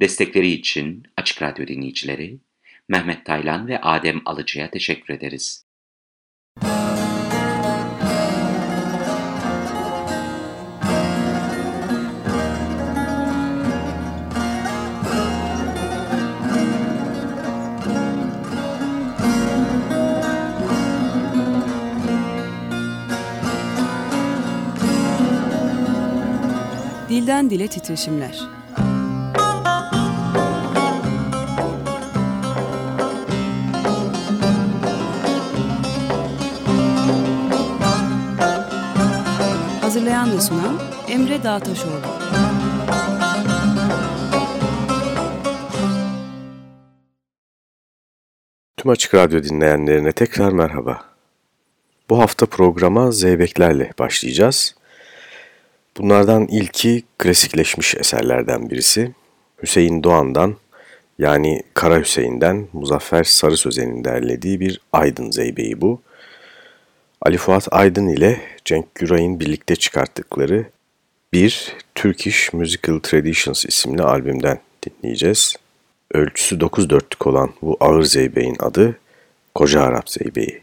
Destekleri için Açık Radyo dinleyicileri Mehmet Taylan ve Adem Alıcı'ya teşekkür ederiz. Dilden Dile Titreşimler Hazırlayan ve sunan Emre Dağtaşoğlu. Tüm Açık Radyo dinleyenlerine tekrar merhaba. Bu hafta programa Zeybeklerle başlayacağız. Bunlardan ilki klasikleşmiş eserlerden birisi. Hüseyin Doğan'dan yani Kara Hüseyin'den Muzaffer Sarı Sözen'in derlediği bir Aydın Zeybeği bu. Ali Fuat Aydın ile Cenk Güray'ın birlikte çıkarttıkları bir Turkish Musical Traditions isimli albümden dinleyeceğiz. Ölçüsü 9 dörtlük olan bu ağır zeybeğin adı Koca Arap Zeybeği.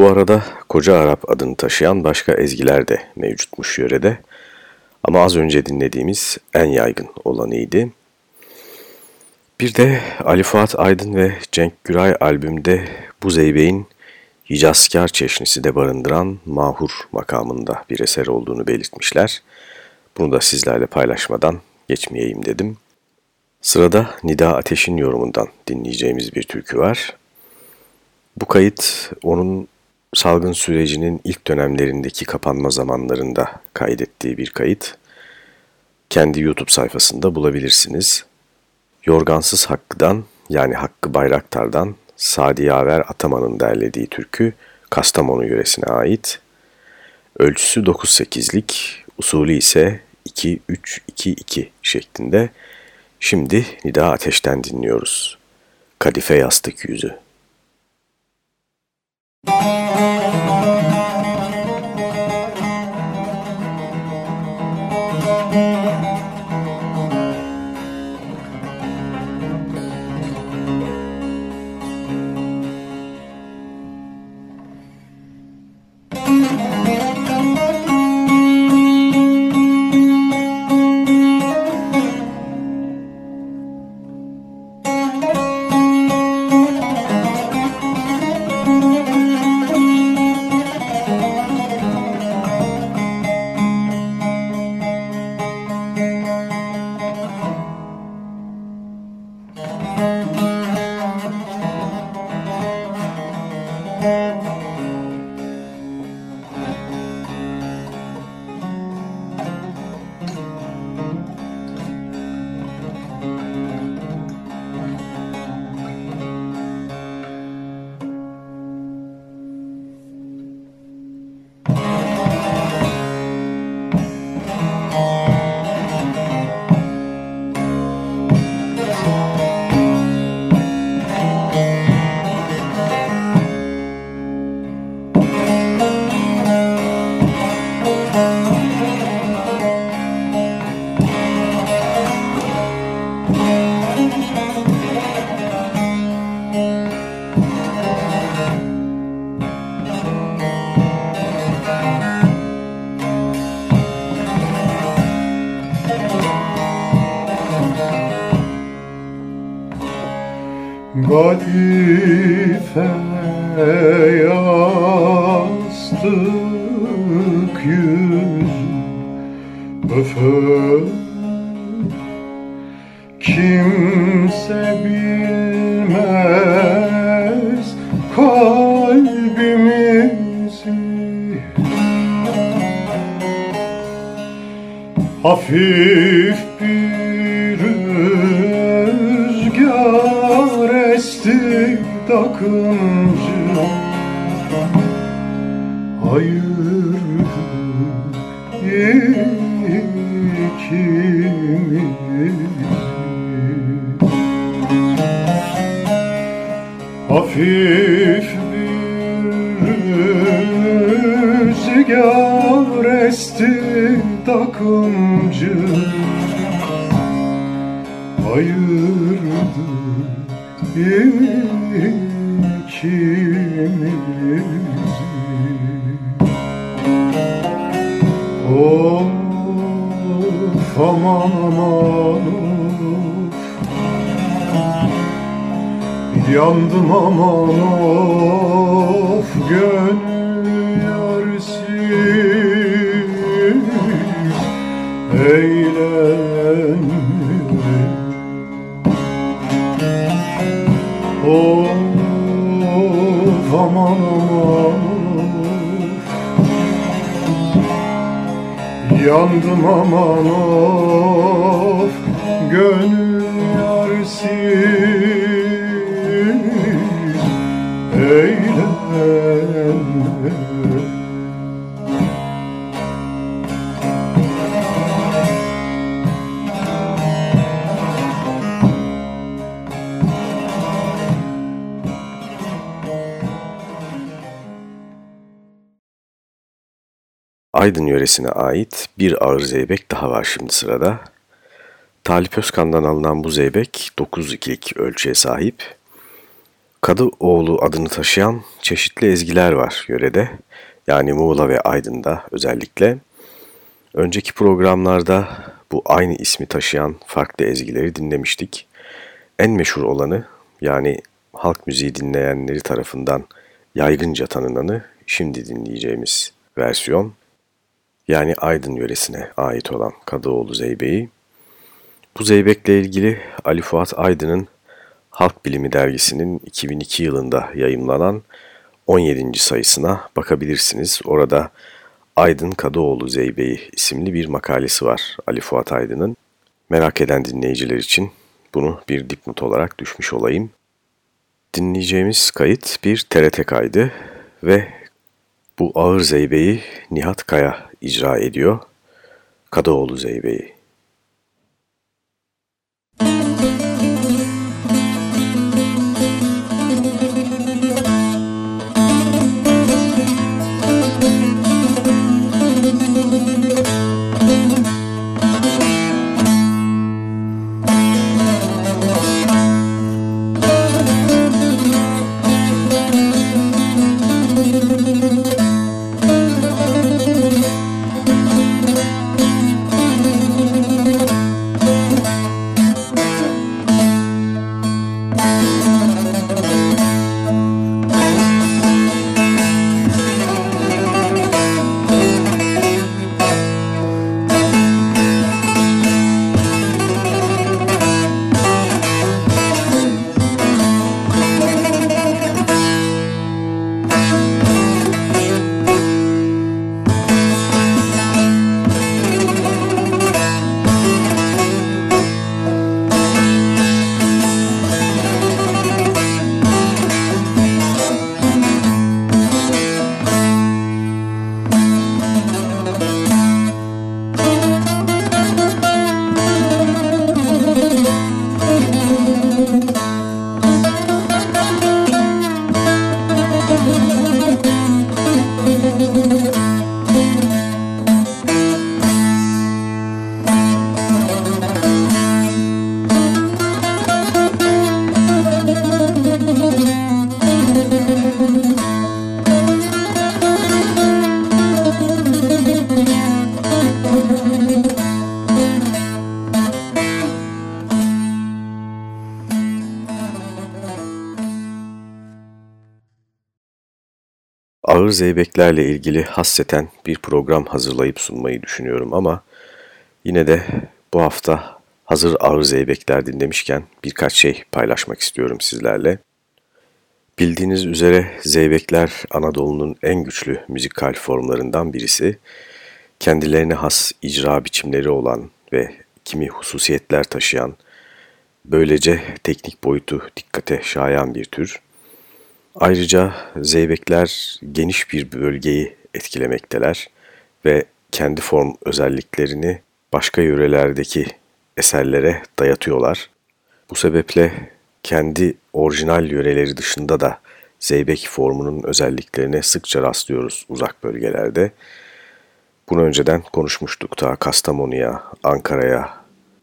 Bu arada Koca Arap adını taşıyan başka ezgiler de mevcutmuş yörede. Ama az önce dinlediğimiz en yaygın olanıydı. Bir de Ali Fuat Aydın ve Cenk Güray albümde bu zeybeğin Hicazkar çeşnisi de barındıran mahur makamında bir eser olduğunu belirtmişler. Bunu da sizlerle paylaşmadan geçmeyeyim dedim. Sırada Nida Ateş'in yorumundan dinleyeceğimiz bir türkü var. Bu kayıt onun salgın sürecinin ilk dönemlerindeki kapanma zamanlarında kaydettiği bir kayıt. Kendi YouTube sayfasında bulabilirsiniz. Yorgansız Hakkı'dan yani Hakkı Bayraktar'dan Sadi Yaver Ataman'ın derlediği türkü Kastamonu yöresine ait. Ölçüsü 9-8'lik, usulü ise 2-3-2-2 şeklinde. Şimdi Nida Ateş'ten dinliyoruz. Kadife Yastık Yüzü. Música Kadife Ayırdı ikimizi Of. Aman aman Yandım aman of. Gönül Yandım aman of gönül yarısı Aydın yöresine ait bir ağır zeybek daha var şimdi sırada. Talip Özkan'dan alınan bu zeybek 9-2'lik ölçüye sahip. Kadıoğlu adını taşıyan çeşitli ezgiler var yörede. Yani Muğla ve Aydın'da özellikle. Önceki programlarda bu aynı ismi taşıyan farklı ezgileri dinlemiştik. En meşhur olanı yani halk müziği dinleyenleri tarafından yaygınca tanınanı şimdi dinleyeceğimiz versiyon. Yani Aydın yöresine ait olan Kadıoğlu Zeybeği. Bu zeybekle ilgili Ali Fuat Aydın'ın Halk Bilimi dergisinin 2002 yılında yayımlanan 17. sayısına bakabilirsiniz. Orada Aydın Kadıoğlu Zeybeği isimli bir makalesi var Ali Fuat Aydın'ın. Merak eden dinleyiciler için bunu bir dipnot olarak düşmüş olayım. Dinleyeceğimiz kayıt bir TRT kaydı ve bu ağır zeybeyi Nihat Kaya icra ediyor. Kadıoğlu Zeybeği. Zeybeklerle ilgili hasseten bir program hazırlayıp sunmayı düşünüyorum ama yine de bu hafta hazır ağır zeybekler dinlemişken birkaç şey paylaşmak istiyorum sizlerle. Bildiğiniz üzere zeybekler Anadolu'nun en güçlü müzikal formlarından birisi. Kendilerine has icra biçimleri olan ve kimi hususiyetler taşıyan, böylece teknik boyutu dikkate şayan bir tür. Ayrıca zeybekler geniş bir bölgeyi etkilemekteler ve kendi form özelliklerini başka yörelerdeki eserlere dayatıyorlar. Bu sebeple kendi orijinal yöreleri dışında da zeybek formunun özelliklerine sıkça rastlıyoruz uzak bölgelerde. Bunu önceden konuşmuştuk ta Kastamonu'ya, Ankara'ya,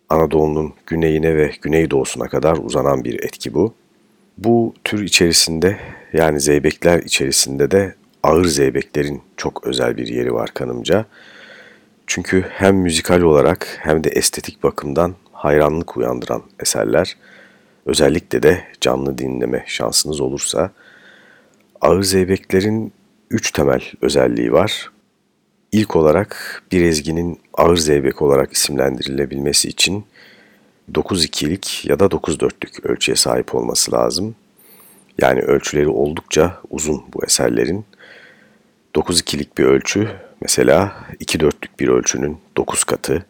Anadolu'nun güneyine ve güneydoğusuna kadar uzanan bir etki bu. Bu tür içerisinde yani zeybekler içerisinde de ağır zeybeklerin çok özel bir yeri var kanımca. Çünkü hem müzikal olarak hem de estetik bakımdan hayranlık uyandıran eserler. Özellikle de canlı dinleme şansınız olursa ağır zeybeklerin üç temel özelliği var. İlk olarak bir ezginin ağır zeybek olarak isimlendirilebilmesi için 9-2'lik ya da 9-4'lük ölçüye sahip olması lazım. Yani ölçüleri oldukça uzun bu eserlerin. 9-2'lik bir ölçü mesela 2-4'lük bir ölçünün 9 katı,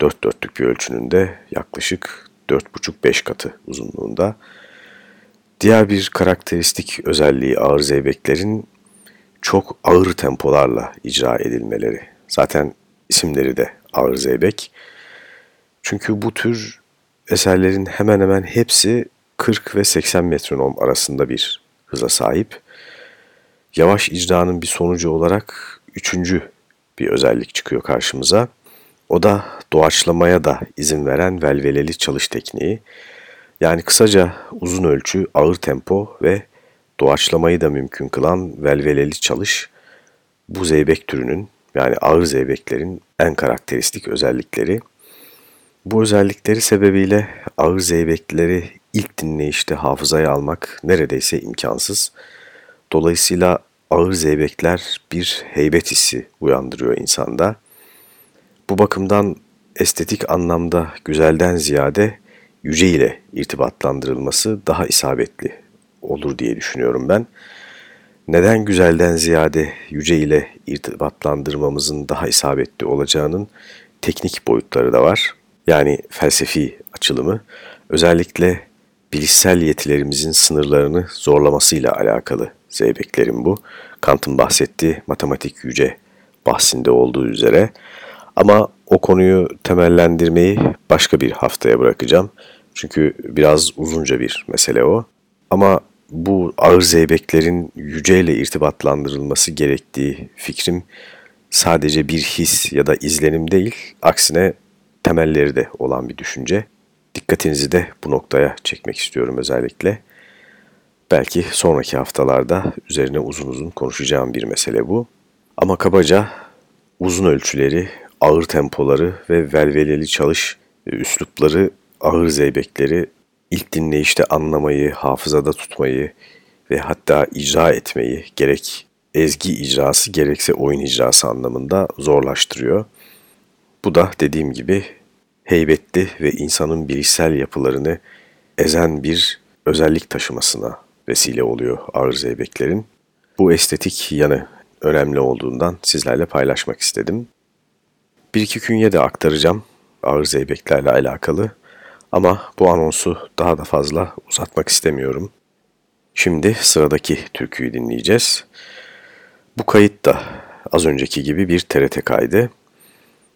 4-4'lük bir ölçünün de yaklaşık 4,5-5 katı uzunluğunda. Diğer bir karakteristik özelliği ağır zeybeklerin çok ağır tempolarla icra edilmeleri. Zaten isimleri de ağır zeybek. Çünkü bu tür eserlerin hemen hemen hepsi 40 ve 80 metronom arasında bir hıza sahip. Yavaş icranın bir sonucu olarak üçüncü bir özellik çıkıyor karşımıza. O da doğaçlamaya da izin veren velveleli çalış tekniği. Yani kısaca uzun ölçü, ağır tempo ve doğaçlamayı da mümkün kılan velveleli çalış bu zeybek türünün yani ağır zeybeklerin en karakteristik özellikleri. Bu özellikleri sebebiyle ağır zeybekleri ilk dinleyişte hafızaya almak neredeyse imkansız. Dolayısıyla ağır zeybekler bir heybet hissi uyandırıyor insanda. Bu bakımdan estetik anlamda güzelden ziyade yüce ile irtibatlandırılması daha isabetli olur diye düşünüyorum ben. Neden güzelden ziyade yüce ile irtibatlandırmamızın daha isabetli olacağının teknik boyutları da var. Yani felsefi açılımı özellikle bilişsel yetilerimizin sınırlarını zorlamasıyla alakalı zeybeklerin bu. Kant'ın bahsettiği matematik yüce bahsinde olduğu üzere. Ama o konuyu temellendirmeyi başka bir haftaya bırakacağım. Çünkü biraz uzunca bir mesele o. Ama bu ağır zeybeklerin yüceyle irtibatlandırılması gerektiği fikrim sadece bir his ya da izlenim değil, aksine temelleri de olan bir düşünce. Dikkatinizi de bu noktaya çekmek istiyorum özellikle. Belki sonraki haftalarda üzerine uzun uzun konuşacağım bir mesele bu. Ama kabaca uzun ölçüleri, ağır tempoları ve velveleli çalış üslupları, ağır zeybekleri ilk dinleyişte anlamayı, hafızada tutmayı ve hatta icra etmeyi gerek ezgi icrası gerekse oyun icrası anlamında zorlaştırıyor. Bu da dediğim gibi heybetli ve insanın bilişsel yapılarını ezen bir özellik taşımasına vesile oluyor ağır zeybeklerin. Bu estetik yanı önemli olduğundan sizlerle paylaşmak istedim. Bir iki künye de aktaracağım ağır zeybeklerle alakalı ama bu anonsu daha da fazla uzatmak istemiyorum. Şimdi sıradaki türküyü dinleyeceğiz. Bu kayıt da az önceki gibi bir TRT kaydı.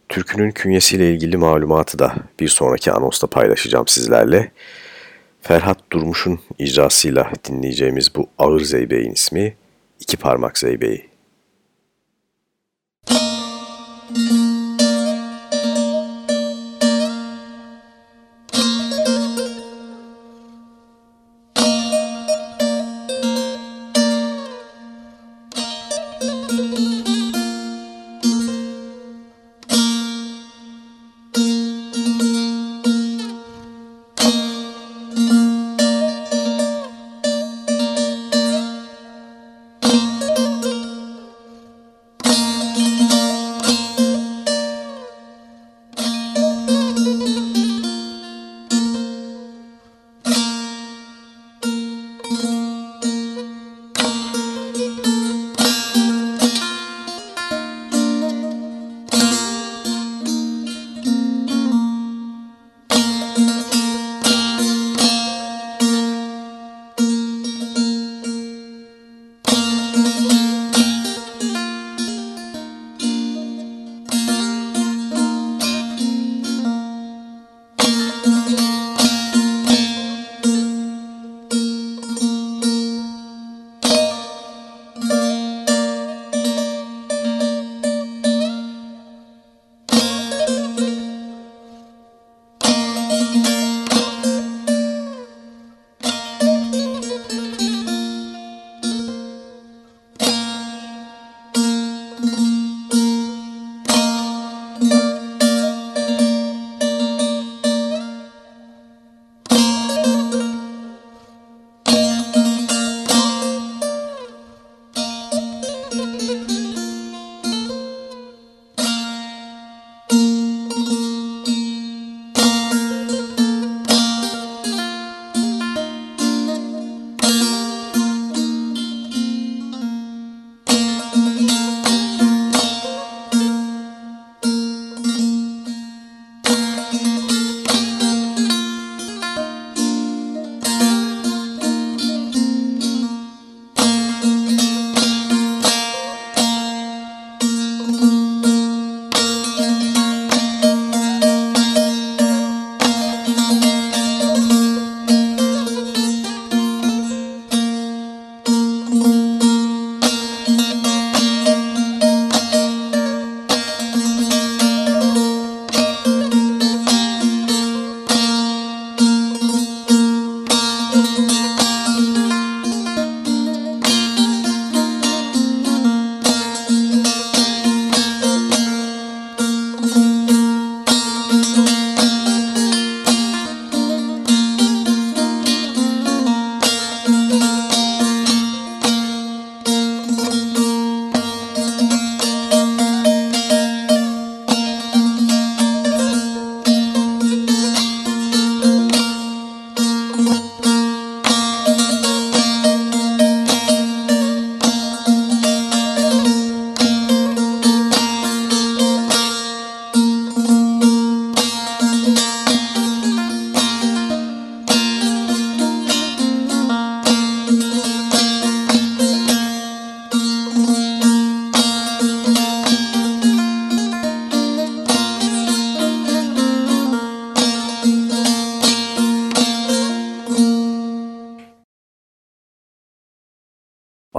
Türkünün künyesiyle ilgili malumatı da bir sonraki anosta paylaşacağım sizlerle. Ferhat Durmuş'un icrasıyla dinleyeceğimiz bu ağır zeybeğin ismi İki Parmak Zeybeği.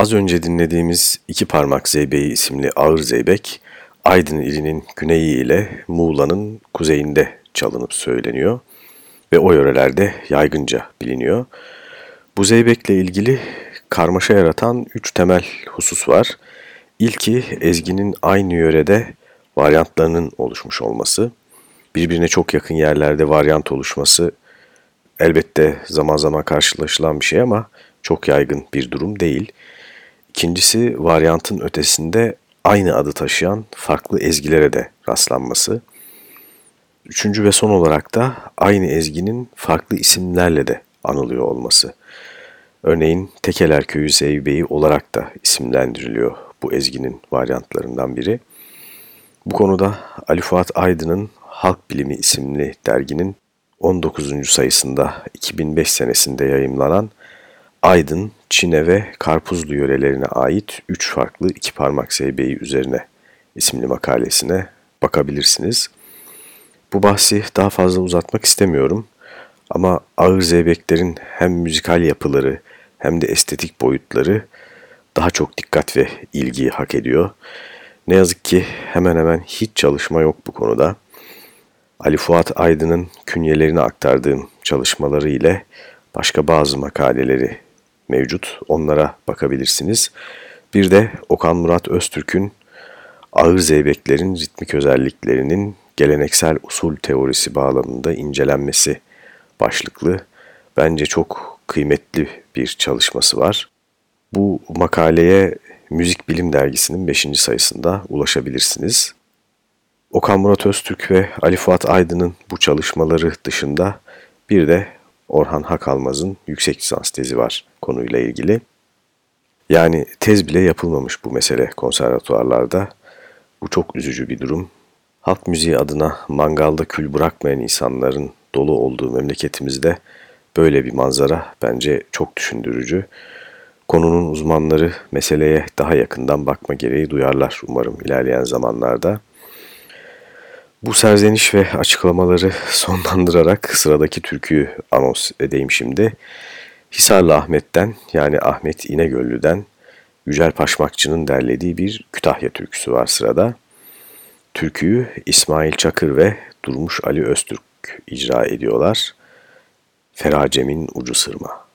Az önce dinlediğimiz iki parmak zeybeği isimli ağır zeybek, Aydın ilinin güneyi ile Muğla'nın kuzeyinde çalınıp söyleniyor ve o yörelerde yaygınca biliniyor. Bu zeybekle ilgili karmaşa yaratan üç temel husus var. İlki ezginin aynı yörede varyantlarının oluşmuş olması. Birbirine çok yakın yerlerde varyant oluşması elbette zaman zaman karşılaşılan bir şey ama çok yaygın bir durum değil. İkincisi varyantın ötesinde aynı adı taşıyan farklı ezgilere de rastlanması. Üçüncü ve son olarak da aynı ezginin farklı isimlerle de anılıyor olması. Örneğin Tekeler Köyü Zeybeği olarak da isimlendiriliyor bu ezginin varyantlarından biri. Bu konuda Ali Fuat Aydın'ın Halk Bilimi isimli derginin 19. sayısında 2005 senesinde yayımlanan Aydın, Çine ve Karpuzlu yörelerine ait üç farklı iki parmak zeybeği üzerine isimli makalesine bakabilirsiniz. Bu bahsi daha fazla uzatmak istemiyorum ama ağır zeybeklerin hem müzikal yapıları hem de estetik boyutları daha çok dikkat ve ilgiyi hak ediyor. Ne yazık ki hemen hemen hiç çalışma yok bu konuda. Ali Fuat Aydın'ın künyelerini aktardığım çalışmaları ile başka bazı makaleleri mevcut. Onlara bakabilirsiniz. Bir de Okan Murat Öztürk'ün ağır zeybeklerin ritmik özelliklerinin geleneksel usul teorisi bağlamında incelenmesi başlıklı bence çok kıymetli bir çalışması var. Bu makaleye Müzik Bilim Dergisi'nin 5. sayısında ulaşabilirsiniz. Okan Murat Öztürk ve Ali Fuat Aydın'ın bu çalışmaları dışında bir de Orhan Hakalmaz'ın yüksek lisans tezi var konuyla ilgili. Yani tez bile yapılmamış bu mesele konservatuarlarda. Bu çok üzücü bir durum. Halk müziği adına mangalda kül bırakmayan insanların dolu olduğu memleketimizde böyle bir manzara bence çok düşündürücü. Konunun uzmanları meseleye daha yakından bakma gereği duyarlar umarım ilerleyen zamanlarda. Bu serzeniş ve açıklamaları sonlandırarak sıradaki türküyü anons edeyim şimdi. Hisarlı Ahmet'ten yani Ahmet İnegöllü'den Yücel Paşmakçı'nın derlediği bir Kütahya türküsü var sırada. Türküyü İsmail Çakır ve Durmuş Ali Öztürk icra ediyorlar. Feracemin Ucu Sırma.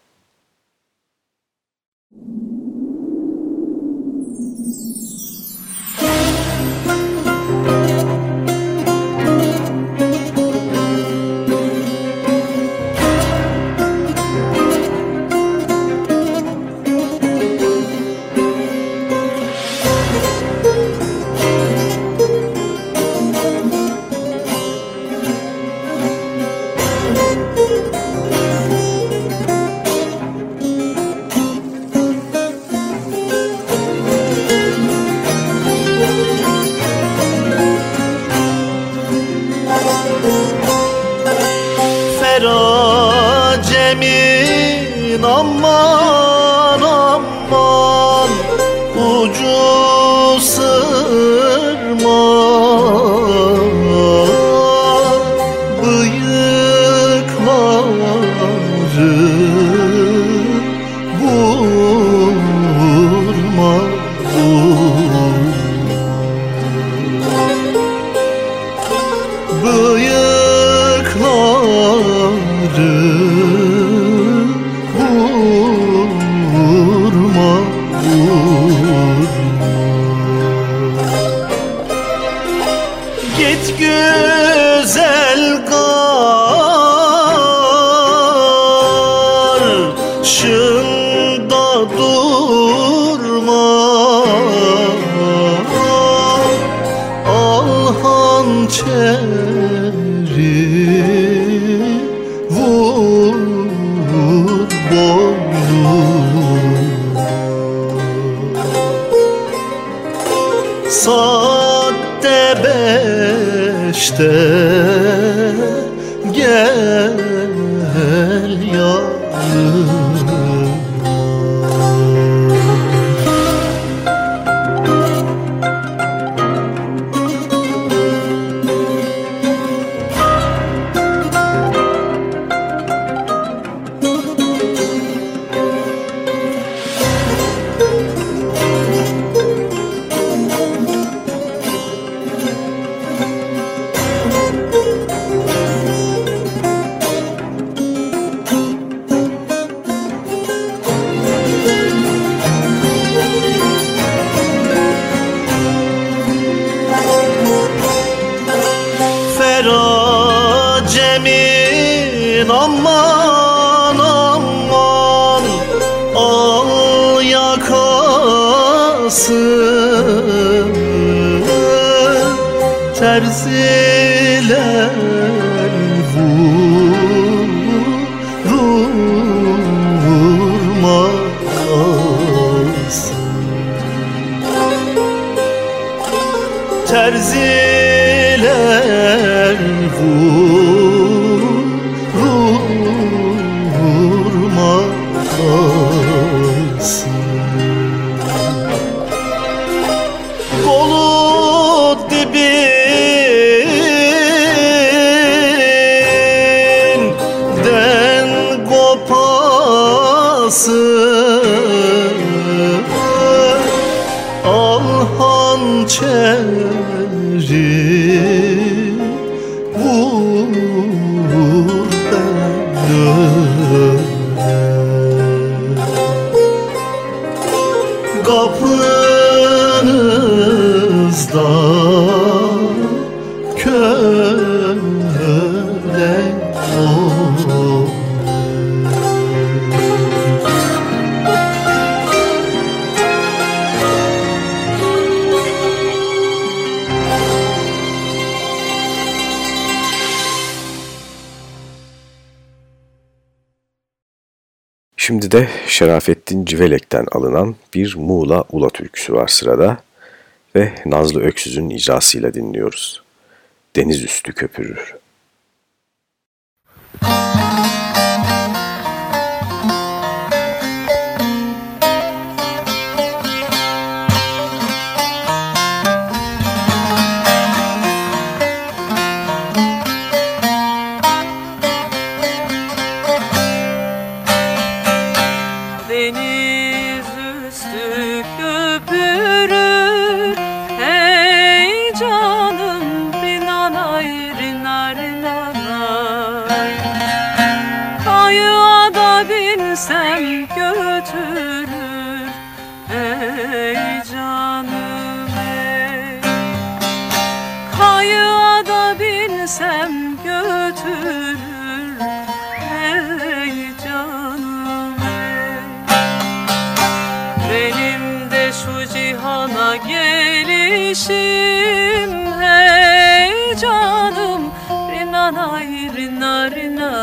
Şimdi de Şerafettin Civelek'ten alınan bir Muğla Ula türküsü var sırada ve Nazlı Öksüz'ün icrasıyla dinliyoruz. Deniz üstü köpürür.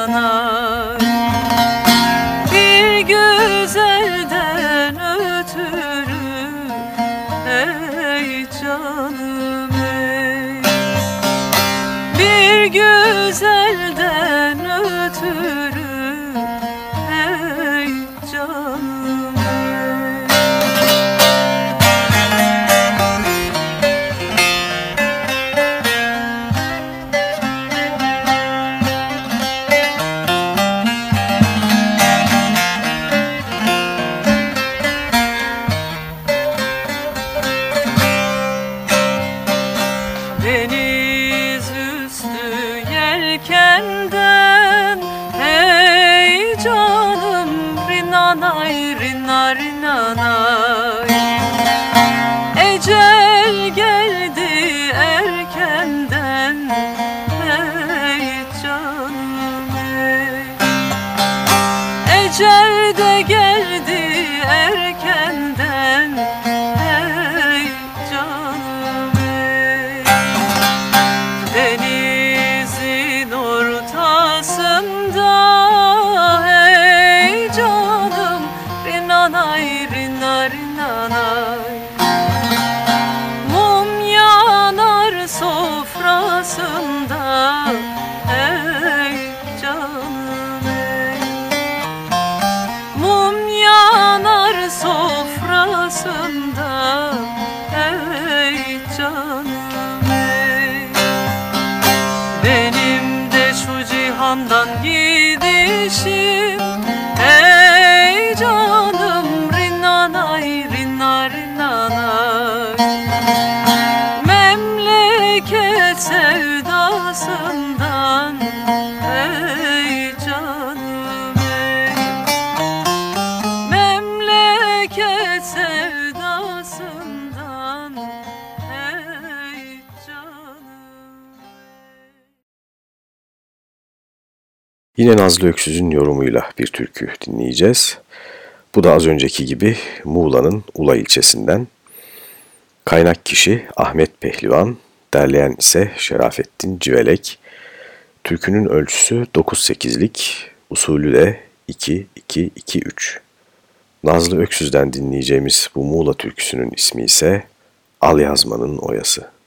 nga Yine Nazlı Öksüz'ün yorumuyla bir türkü dinleyeceğiz. Bu da az önceki gibi Muğla'nın Ula ilçesinden. Kaynak kişi Ahmet Pehlivan, derleyen ise Şerafettin Civelek. Türkünün ölçüsü 9-8'lik, usulü de 2-2-2-3. Nazlı Öksüz'den dinleyeceğimiz bu Muğla türküsünün ismi ise Al Yazmanın Oyası.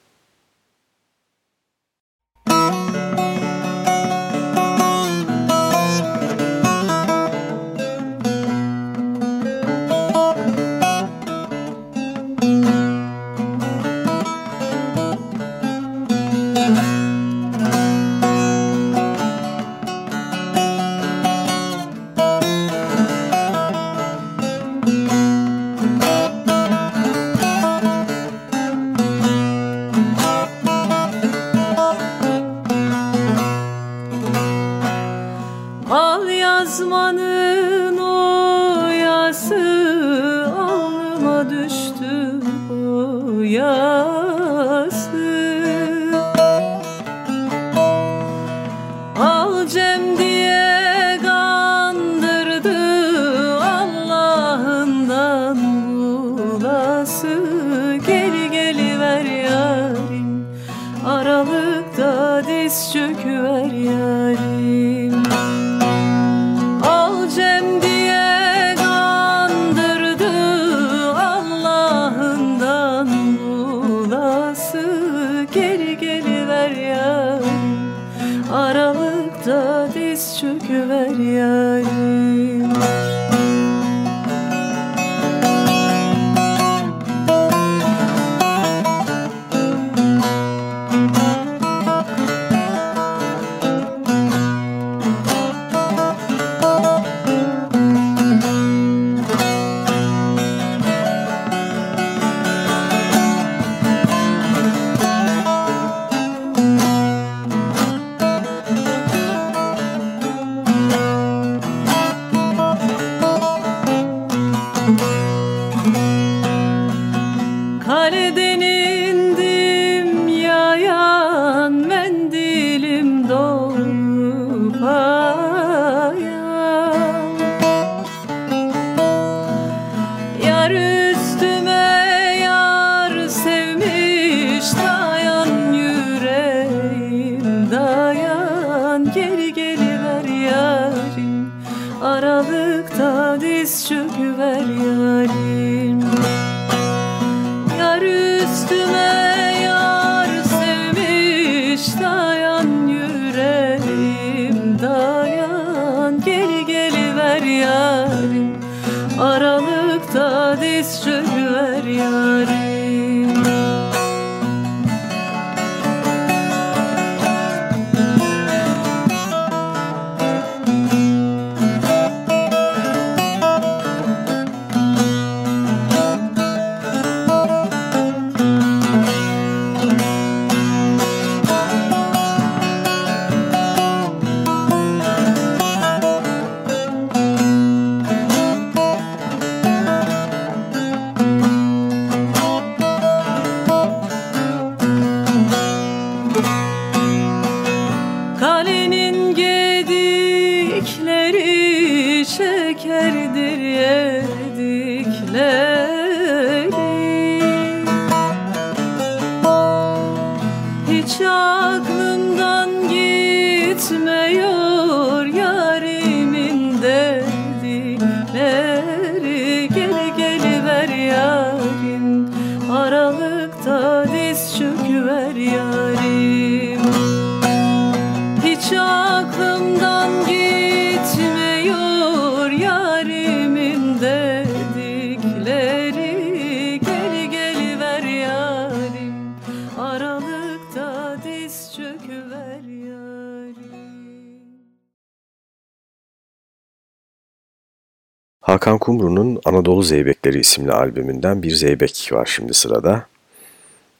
Hakan Kumru'nun Anadolu Zeybekleri isimli albümünden bir zeybek var şimdi sırada.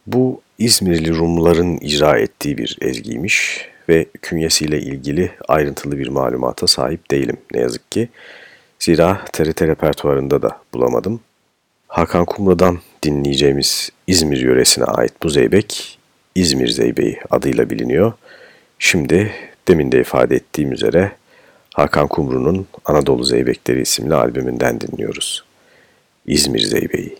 Bu İzmirli Rumların icra ettiği bir ezgiymiş ve künyesiyle ilgili ayrıntılı bir malumata sahip değilim ne yazık ki. Zira TRT repertuarında da bulamadım. Hakan Kumru'dan dinleyeceğimiz İzmir yöresine ait bu zeybek İzmir Zeybeği adıyla biliniyor. Şimdi demin de ifade ettiğim üzere Hakan Kumru'nun Anadolu Zeybekleri isimli albümünden dinliyoruz. İzmir Zeybeği.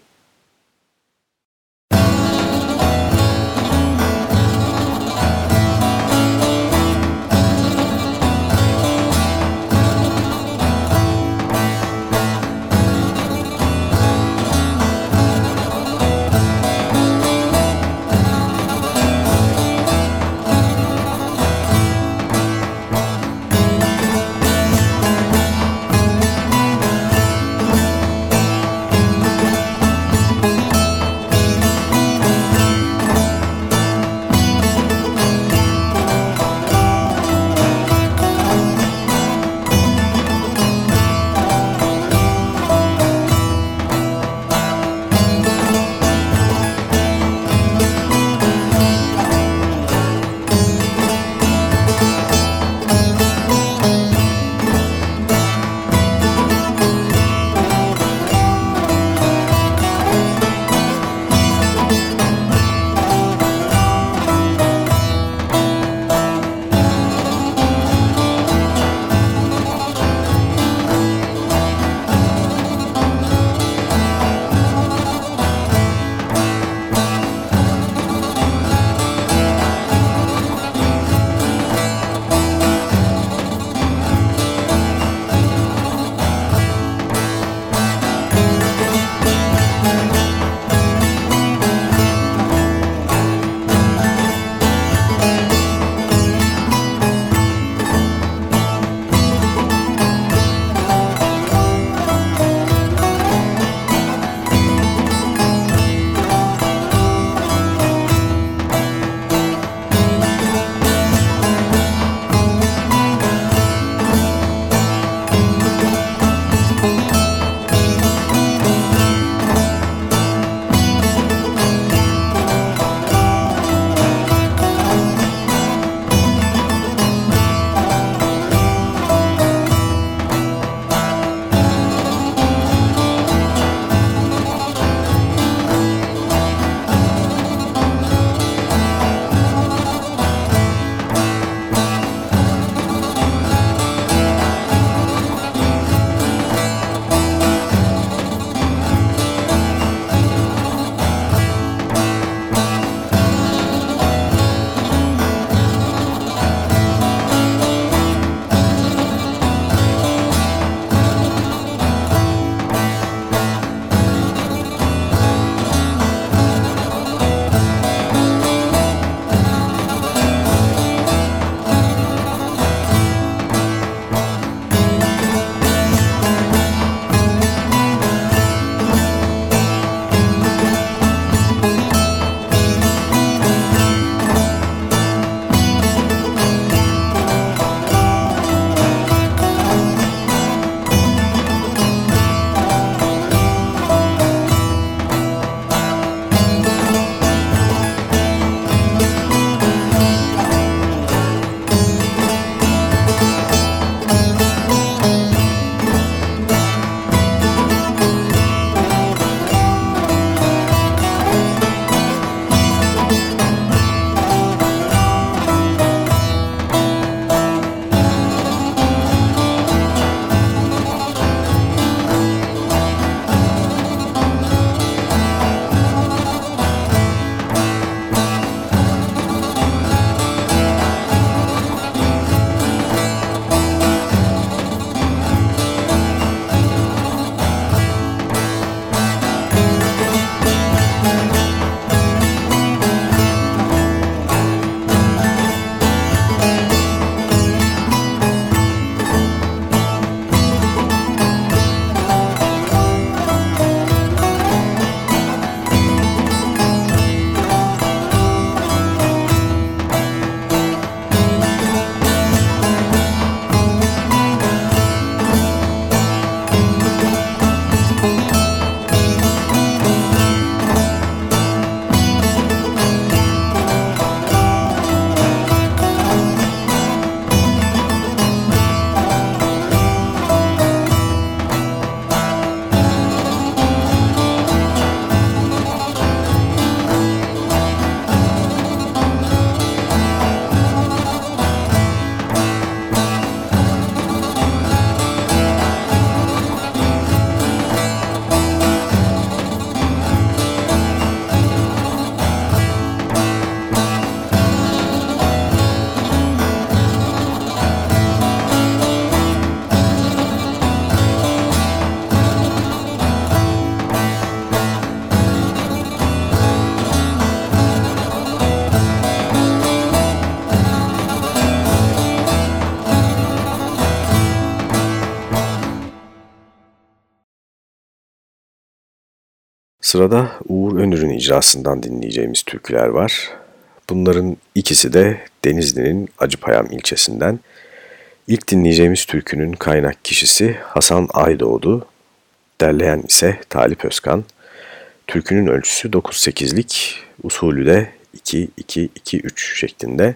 Sırada Uğur Önür'ün icrasından dinleyeceğimiz türküler var. Bunların ikisi de Denizli'nin Acıpayam ilçesinden. İlk dinleyeceğimiz türkünün kaynak kişisi Hasan Aydoğdu, derleyen ise Talip Özkan. Türkünün ölçüsü 9-8'lik, usulü de 2-2-2-3 şeklinde.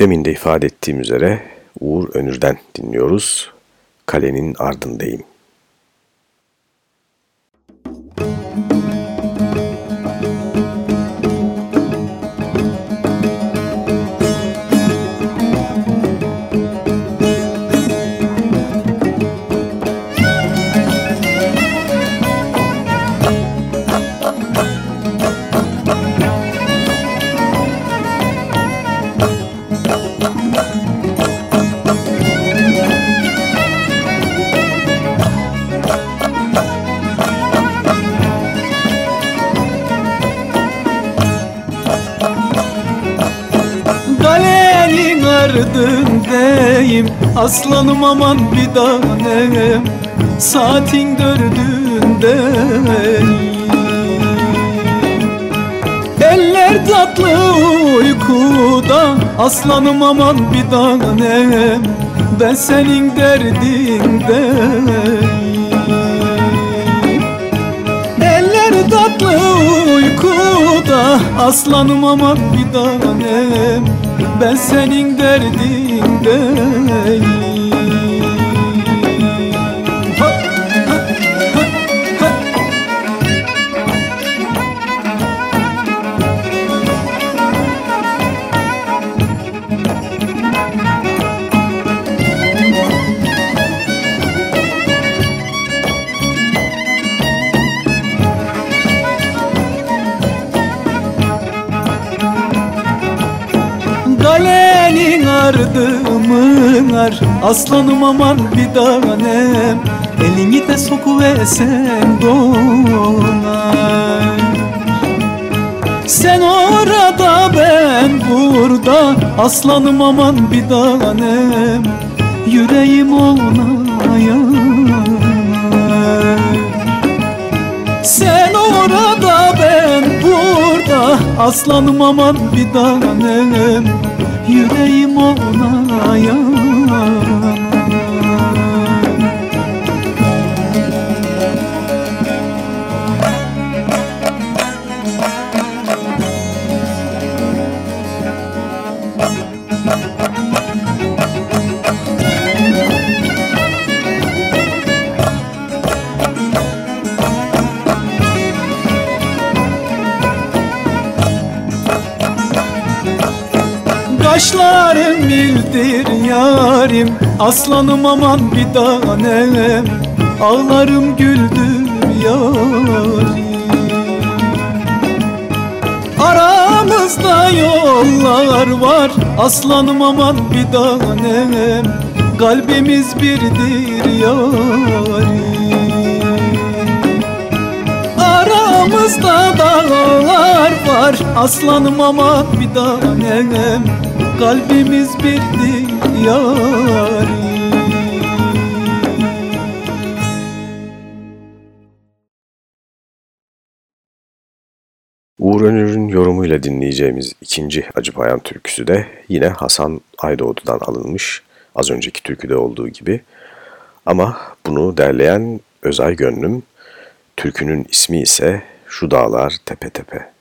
Demin de ifade ettiğim üzere Uğur Önür'den dinliyoruz. Kalenin ardındayım. Derdindeyim Aslanım aman bir tanem Saatin dördündeyim Eller tatlı uykuda Aslanım aman bir tanem Ben senin derdindeyim tatlı uykuda Aslanım aman bir tanem. Ben senin derdindeyim ardımın ar Aslanım aman bir tanem. Elini de sokuvesen donar. Sen orada ben burada. Aslanım aman bir tanem. Yüreğim ona yanar. Sen orada ben burada. Aslanım aman bir tanem Yüreğim ona yanar Kaşların bildir yarim Aslanım aman bir tanem. Ağlarım güldür yarim. Aramızda yollar var Aslanım aman bir tanem. Kalbimiz birdir yarim. Aramızda dağlar var Aslanım aman bir tanem kalbimiz birdi yarim Uğur Önür'ün yorumuyla dinleyeceğimiz ikinci Acı Bayan türküsü de yine Hasan Aydoğdu'dan alınmış az önceki türküde olduğu gibi. Ama bunu derleyen Özay Gönlüm, türkünün ismi ise Şu Dağlar Tepe Tepe.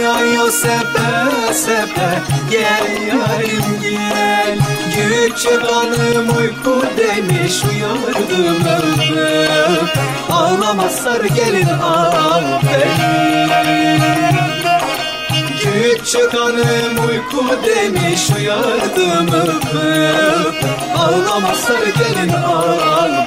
Yağıyor sepe sepe. Gel yarim gel Küçük hanım uyku demiş uyardım öpüp Ağlama sarı gelin ağ Küçük hanım uyku demiş uyardım öpüp Ağlama sarı gelin ağ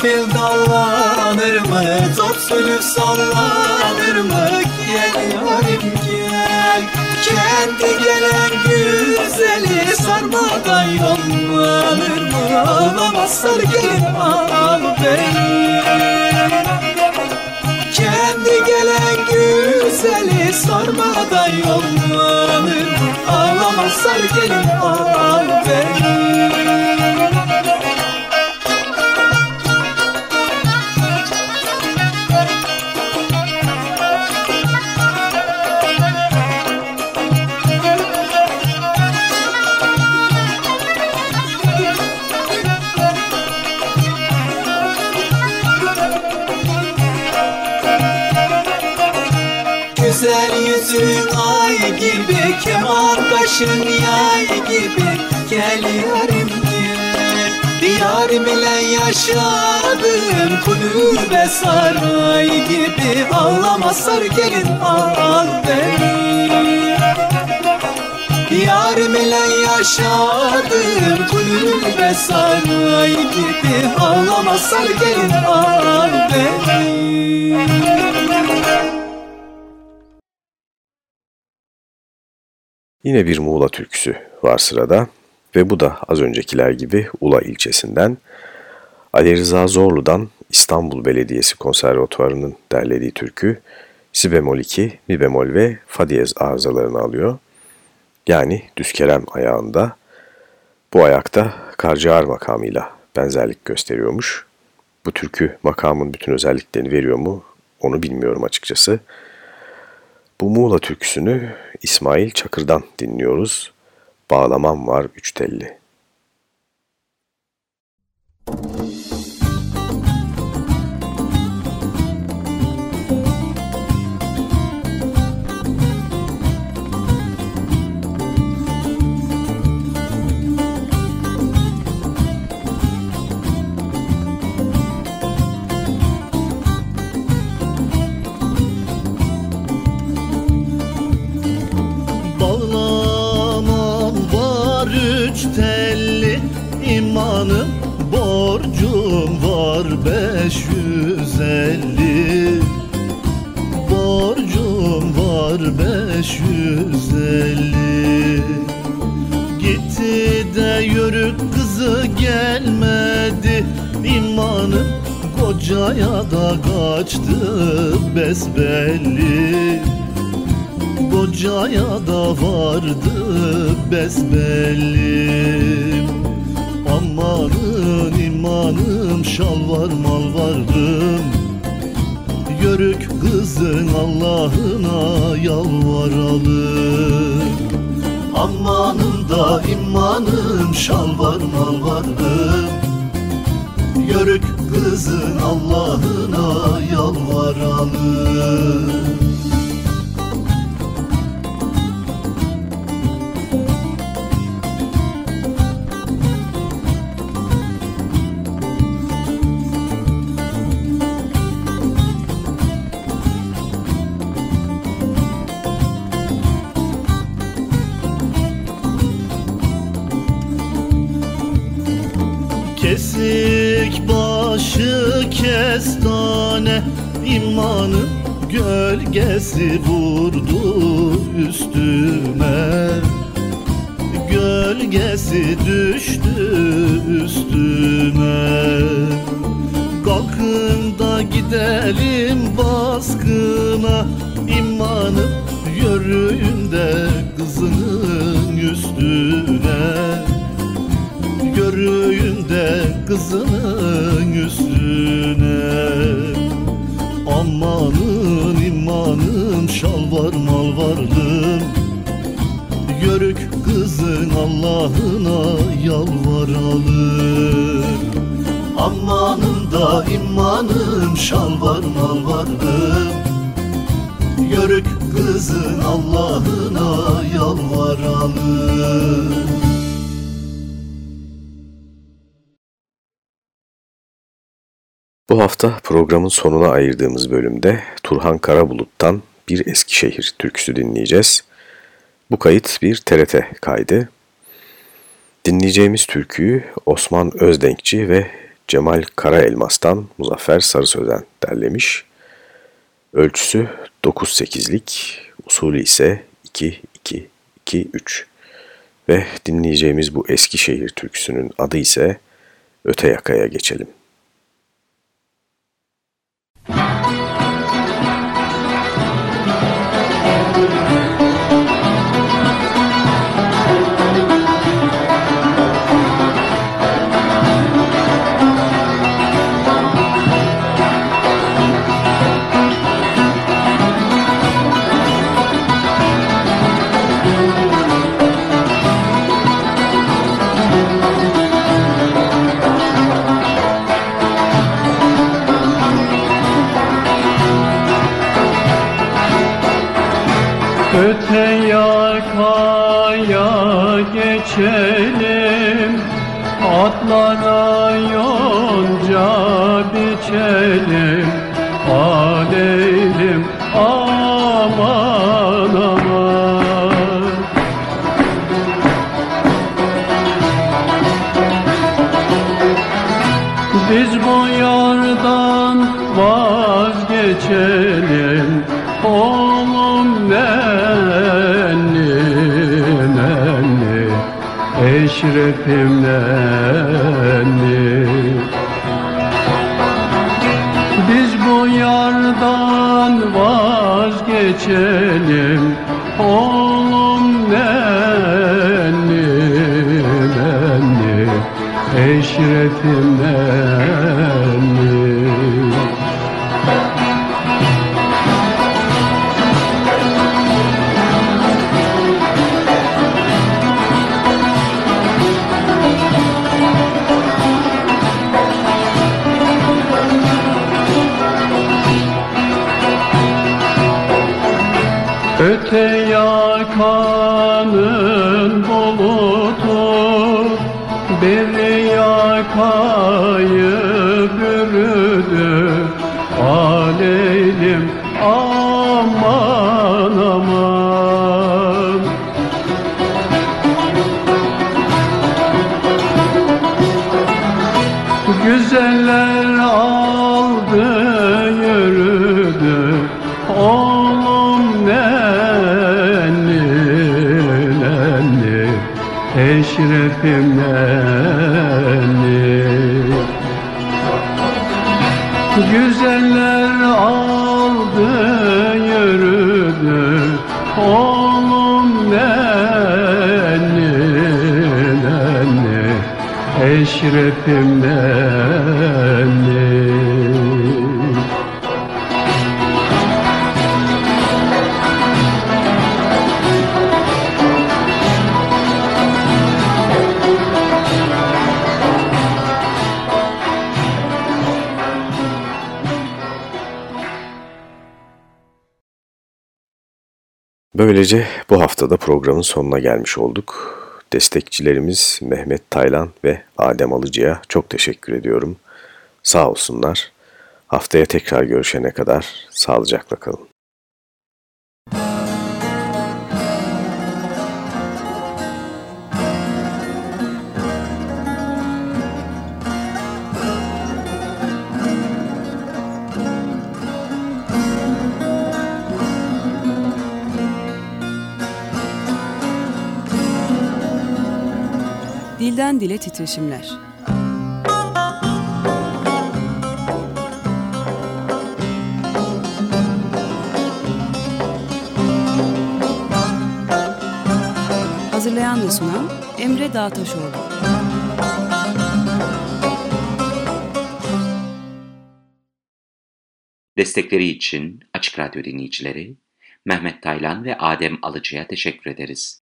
Karanfil dallanır mı? Top sülü sallanır mı? Gel yarim gel Kendi gelen güzeli sarmadan yollanır mı? Ağlama sar gelin al beni Kendi gelen güzeli sarmadan yollanır mı? Ağlama sar gelin al beni Güzel yüzün ay gibi Keman kaşın yay gibi. Gel yarim gel Yarim ile yaşadım Kulübe saray gibi. Ağlama sar gelin al beni. Yarim ile yaşadım Kulübe saray gibi. Ağlama sar gelin al beni Yine bir Muğla türküsü var sırada ve bu da az öncekiler gibi Ula ilçesinden Ali Rıza Zorlu'dan İstanbul Belediyesi Konservatuvarı'nın derlediği türkü si bemol 2, mi bemol ve fa diyez arızalarını alıyor. Yani düz kerem ayağında bu ayakta karciğer makamıyla benzerlik gösteriyormuş. Bu türkü makamın bütün özelliklerini veriyor mu onu bilmiyorum açıkçası. Bu Muğla türküsünü İsmail Çakır'dan dinliyoruz. Bağlamam var üç telli. Borcum var beş yüz elli. Borcum var beş yüz elli. Gitti de yörük kızı gelmedi. İmanım Kocaya da kaçtı besbelli. Kocaya da vardı besbelli Amanın imanım şalvar mal vardım Yörük kızın Allah'ına yalvaralım. Amanın da imanım şalvar mal vardım Yörük kızın Allah'ına yalvaralım gölgesi vurdu üstüme. Gölgesi düştü üstüme. Kalkın da gidelim baskına. İmanım Yörüğünde kızının üstüne. Yörüğünde kızının Allah'ına yalvaralım Amanın da imanım şalvar mal varlığım Yörük kızın Allah'ına yalvaralım Bu hafta programın sonuna ayırdığımız bölümde Turhan Karabulut'tan bir Eskişehir türküsü dinleyeceğiz. Bu kayıt bir TRT kaydı. Dinleyeceğimiz türküyü Osman Özdenkçi ve Cemal Karaelmas'tan Muzaffer Sarı Sözen derlemiş. Ölçüsü 9-8'lik, usulü ise 2-2-2-3 ve dinleyeceğimiz bu Eskişehir türküsünün adı ise Öte Yakaya Geçelim. Atlara yonca biçelim Aleylim aman aman. Biz bu yardan vazgeçelim Oğlum nenni Eşrefim vazgeçelim Oğlum nenni nenni Eşrefim nenni Nenni Güzeller aldı yürüdü Oğlum nenni nenni Eşrefim Böylece bu haftada programın sonuna gelmiş olduk. Destekçilerimiz Mehmet Taylan ve Adem Alıcı'ya çok teşekkür ediyorum. Sağ olsunlar. Haftaya tekrar görüşene kadar sağlıcakla kalın. Dilden dile titreşimler. Hazırlayan ve sunan Emre Dağtaşoğlu. Destekleri için Açık Radyo dinleyicileri Mehmet Taylan ve Adem Alıcı'ya teşekkür ederiz.